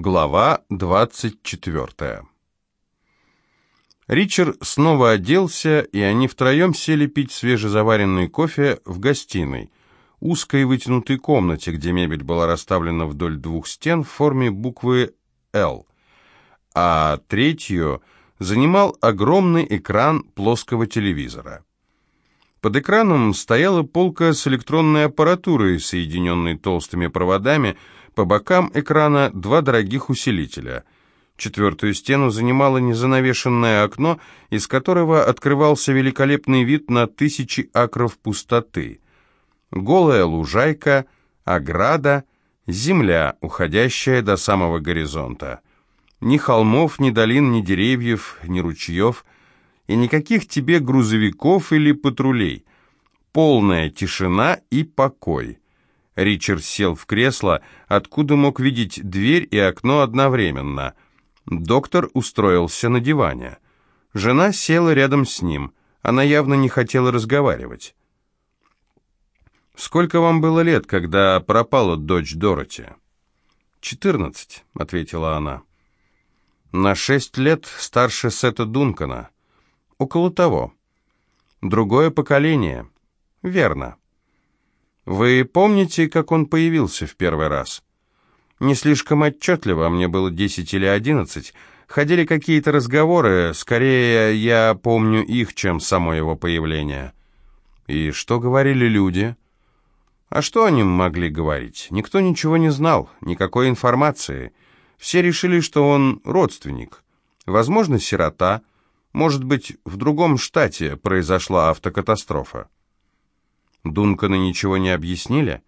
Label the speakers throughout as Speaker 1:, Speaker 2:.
Speaker 1: Глава 24 Ричард снова оделся, и они втроем сели пить свежезаваренный кофе в гостиной, узкой вытянутой комнате, где мебель была расставлена вдоль двух стен в форме буквы «Л», а третью занимал огромный экран плоского телевизора. Под экраном стояла полка с электронной аппаратурой, соединенной толстыми проводами, по бокам экрана два дорогих усилителя. Четвертую стену занимало незанавешенное окно, из которого открывался великолепный вид на тысячи акров пустоты. Голая лужайка, ограда, земля, уходящая до самого горизонта. Ни холмов, ни долин, ни деревьев, ни ручьев, и никаких тебе грузовиков или патрулей. Полная тишина и покой. Ричард сел в кресло, откуда мог видеть дверь и окно одновременно. Доктор устроился на диване. Жена села рядом с ним. Она явно не хотела разговаривать. «Сколько вам было лет, когда пропала дочь Дороти?» «Четырнадцать», — ответила она. «На шесть лет старше Сета Дункана. Около того. Другое поколение. Верно». Вы помните, как он появился в первый раз? Не слишком отчетливо, мне было десять или одиннадцать. Ходили какие-то разговоры, скорее я помню их, чем само его появление. И что говорили люди? А что они могли говорить? Никто ничего не знал, никакой информации. Все решили, что он родственник. Возможно, сирота. Может быть, в другом штате произошла автокатастрофа. Дунканы ничего не объяснили?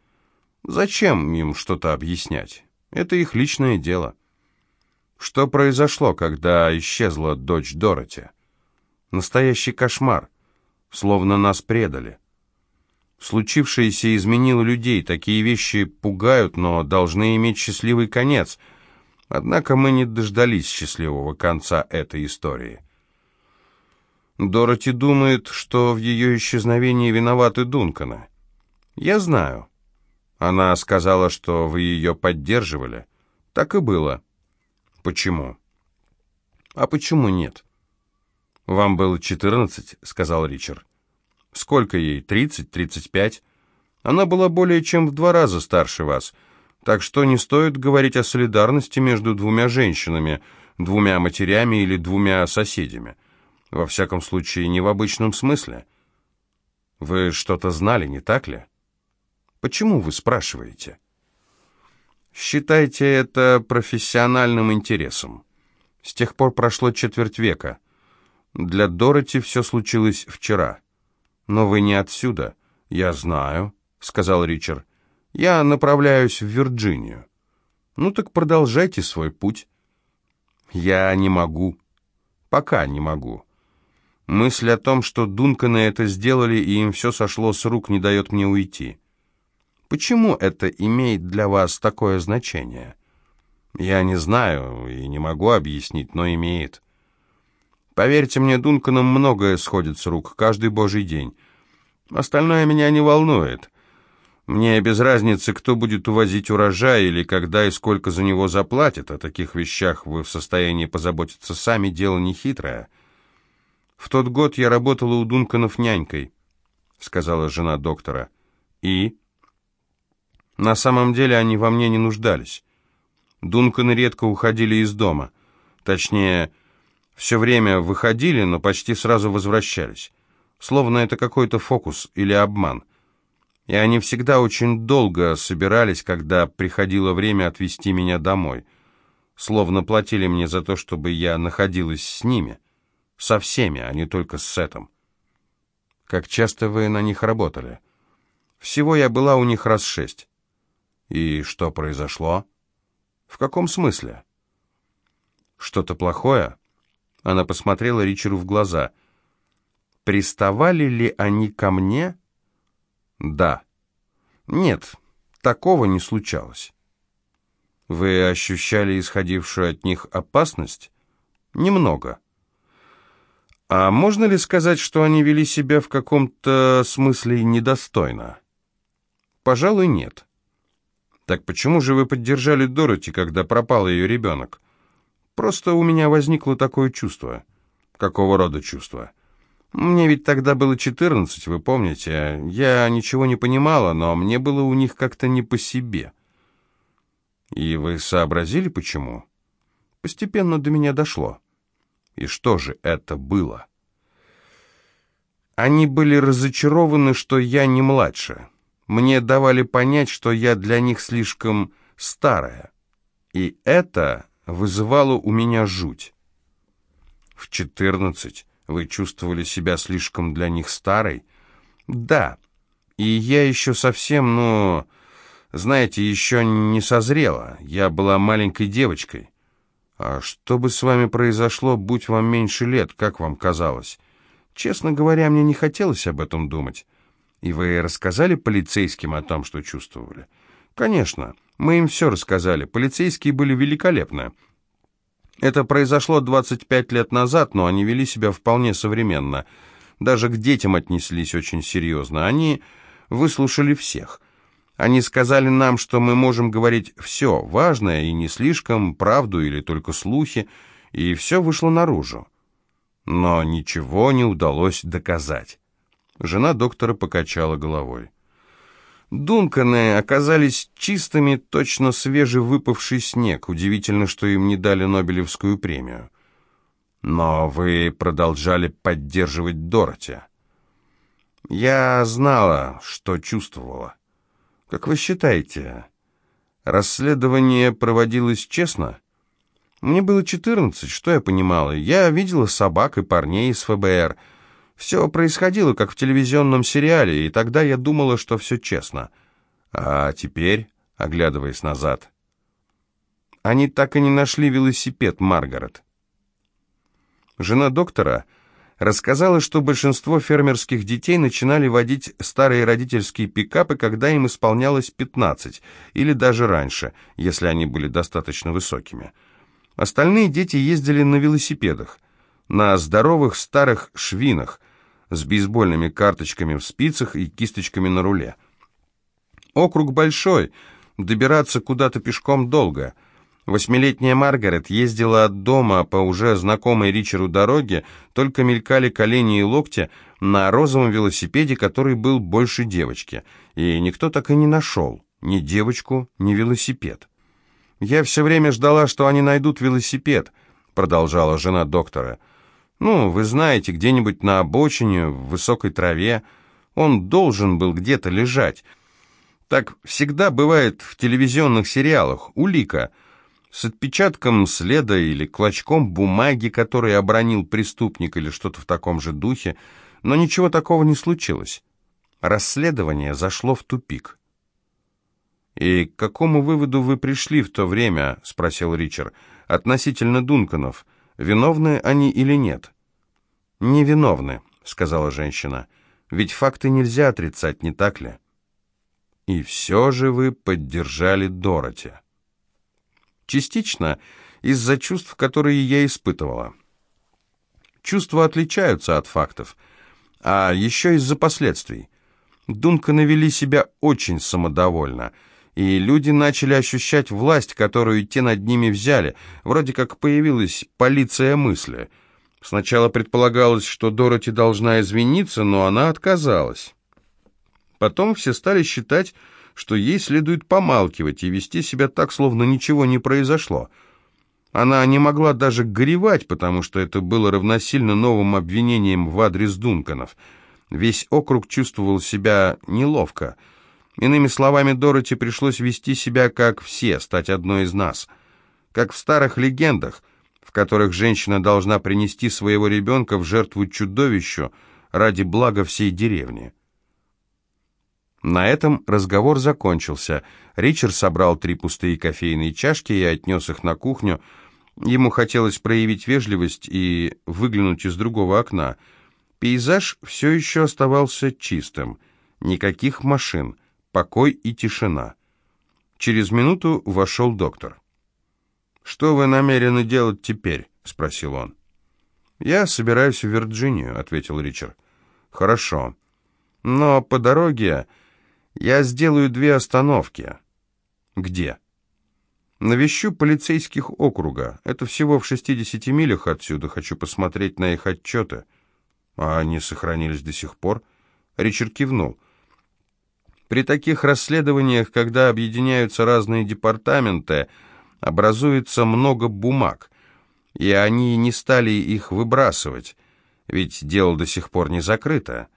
Speaker 1: Зачем им что-то объяснять? Это их личное дело. Что произошло, когда исчезла дочь Дороти? Настоящий кошмар. Словно нас предали. Случившееся изменило людей. Такие вещи пугают, но должны иметь счастливый конец. Однако мы не дождались счастливого конца этой истории. Дороти думает, что в ее исчезновении виноваты Дунканы. Я знаю. Она сказала, что вы ее поддерживали. Так и было. Почему? А почему нет? Вам было четырнадцать, сказал Ричард. Сколько ей? Тридцать, тридцать пять? Она была более чем в два раза старше вас. Так что не стоит говорить о солидарности между двумя женщинами, двумя матерями или двумя соседями. Во всяком случае, не в обычном смысле. Вы что-то знали, не так ли? Почему вы спрашиваете? Считайте это профессиональным интересом. С тех пор прошло четверть века. Для Дороти все случилось вчера. Но вы не отсюда. Я знаю, сказал Ричард. Я направляюсь в Вирджинию. Ну так продолжайте свой путь. Я не могу. Пока не могу. Мысль о том, что Дунканы это сделали, и им все сошло с рук, не дает мне уйти. Почему это имеет для вас такое значение? Я не знаю и не могу объяснить, но имеет. Поверьте мне, Дунканам многое сходит с рук, каждый божий день. Остальное меня не волнует. Мне без разницы, кто будет увозить урожай или когда и сколько за него заплатят. О таких вещах вы в состоянии позаботиться сами, дело нехитрое. «В тот год я работала у Дунканов нянькой», — сказала жена доктора. «И?» «На самом деле они во мне не нуждались. Дунканы редко уходили из дома. Точнее, все время выходили, но почти сразу возвращались. Словно это какой-то фокус или обман. И они всегда очень долго собирались, когда приходило время отвезти меня домой. Словно платили мне за то, чтобы я находилась с ними». Со всеми, а не только с Сетом. Как часто вы на них работали? Всего я была у них раз шесть. И что произошло? В каком смысле? Что-то плохое? Она посмотрела Ричеру в глаза. Приставали ли они ко мне? Да. Нет, такого не случалось. Вы ощущали исходившую от них опасность? Немного. А можно ли сказать, что они вели себя в каком-то смысле недостойно? Пожалуй, нет. Так почему же вы поддержали Дороти, когда пропал ее ребенок? Просто у меня возникло такое чувство. Какого рода чувство? Мне ведь тогда было четырнадцать, вы помните. Я ничего не понимала, но мне было у них как-то не по себе. И вы сообразили, почему? Постепенно до меня дошло. И что же это было? Они были разочарованы, что я не младше. Мне давали понять, что я для них слишком старая. И это вызывало у меня жуть. В четырнадцать вы чувствовали себя слишком для них старой? Да. И я еще совсем, ну, знаете, еще не созрела. Я была маленькой девочкой. А что бы с вами произошло, будь вам меньше лет, как вам казалось? Честно говоря, мне не хотелось об этом думать. И вы рассказали полицейским о том, что чувствовали? Конечно, мы им все рассказали. Полицейские были великолепны. Это произошло 25 лет назад, но они вели себя вполне современно. Даже к детям отнеслись очень серьезно. Они выслушали всех. Они сказали нам, что мы можем говорить все важное и не слишком, правду или только слухи, и все вышло наружу. Но ничего не удалось доказать. Жена доктора покачала головой. Дунканы оказались чистыми, точно свежевыпавший снег. Удивительно, что им не дали Нобелевскую премию. Но вы продолжали поддерживать Дороти. Я знала, что чувствовала. Как вы считаете, расследование проводилось честно? Мне было четырнадцать, что я понимала? Я видела собак и парней из ФБР. Все происходило, как в телевизионном сериале, и тогда я думала, что все честно. А теперь, оглядываясь назад, они так и не нашли велосипед Маргарет. Жена доктора рассказала, что большинство фермерских детей начинали водить старые родительские пикапы, когда им исполнялось 15, или даже раньше, если они были достаточно высокими. Остальные дети ездили на велосипедах, на здоровых старых швинах, с бейсбольными карточками в спицах и кисточками на руле. Округ большой, добираться куда-то пешком долго. Восьмилетняя Маргарет ездила от дома по уже знакомой Ричеру дороге, только мелькали колени и локти на розовом велосипеде, который был больше девочки. И никто так и не нашел ни девочку, ни велосипед. «Я все время ждала, что они найдут велосипед», — продолжала жена доктора. Ну, вы знаете, где-нибудь на обочине, в высокой траве. Он должен был где-то лежать. Так всегда бывает в телевизионных сериалах. Улика. С отпечатком следа или клочком бумаги, который обронил преступник или что-то в таком же духе. Но ничего такого не случилось. Расследование зашло в тупик. «И к какому выводу вы пришли в то время?» — спросил Ричард. «Относительно Дунканов». Виновны они или нет? Невиновны, сказала женщина. Ведь факты нельзя отрицать, не так ли? И все же вы поддержали Дороти. Частично из-за чувств, которые я испытывала. Чувства отличаются от фактов, а еще из-за последствий. Дунканы вели себя очень самодовольно – и люди начали ощущать власть, которую те над ними взяли. Вроде как появилась полиция мысли. Сначала предполагалось, что Дороти должна извиниться, но она отказалась. Потом все стали считать, что ей следует помалкивать и вести себя так, словно ничего не произошло. Она не могла даже горевать, потому что это было равносильно новым обвинениям в адрес Дунканов. Весь округ чувствовал себя неловко – Иными словами, Дороти пришлось вести себя как все, стать одной из нас. Как в старых легендах, в которых женщина должна принести своего ребенка в жертву чудовищу ради блага всей деревни. На этом разговор закончился. Ричард собрал три пустые кофейные чашки и отнес их на кухню. Ему хотелось проявить вежливость и выглянуть из другого окна. Пейзаж все еще оставался чистым. Никаких машин покой и тишина. Через минуту вошел доктор. «Что вы намерены делать теперь?» — спросил он. «Я собираюсь в Вирджинию», — ответил Ричард. «Хорошо. Но по дороге я сделаю две остановки. Где? Навещу полицейских округа. Это всего в 60 милях отсюда. Хочу посмотреть на их отчеты. А они сохранились до сих пор. Ричард кивнул. При таких расследованиях, когда объединяются разные департаменты, образуется много бумаг, и они не стали их выбрасывать, ведь дело до сих пор не закрыто.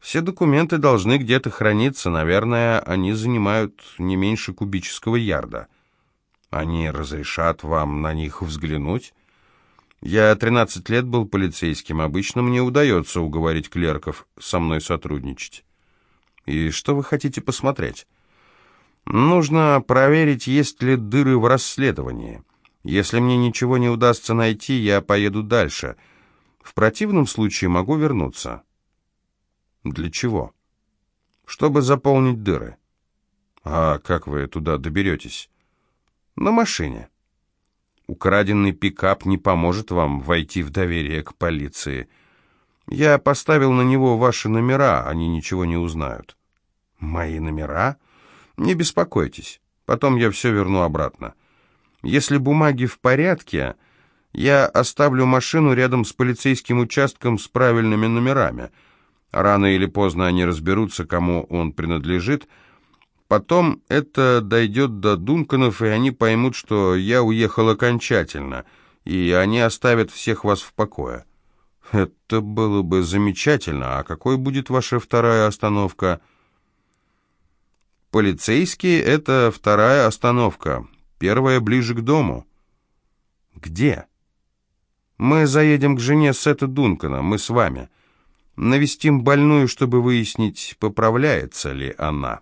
Speaker 1: Все документы должны где-то храниться, наверное, они занимают не меньше кубического ярда. Они разрешат вам на них взглянуть? Я 13 лет был полицейским, обычно мне удается уговорить клерков со мной сотрудничать. И что вы хотите посмотреть? Нужно проверить, есть ли дыры в расследовании. Если мне ничего не удастся найти, я поеду дальше. В противном случае могу вернуться. Для чего? Чтобы заполнить дыры. А как вы туда доберетесь? На машине. Украденный пикап не поможет вам войти в доверие к полиции. Я поставил на него ваши номера, они ничего не узнают. Мои номера? Не беспокойтесь. Потом я все верну обратно. Если бумаги в порядке, я оставлю машину рядом с полицейским участком с правильными номерами. Рано или поздно они разберутся, кому он принадлежит. Потом это дойдет до Дунканов, и они поймут, что я уехал окончательно, и они оставят всех вас в покое. Это было бы замечательно. А какой будет ваша вторая остановка? Полицейские — это вторая остановка. Первая ближе к дому. Где? Мы заедем к жене Сета Дункана, мы с вами. Навестим больную, чтобы выяснить, поправляется ли она».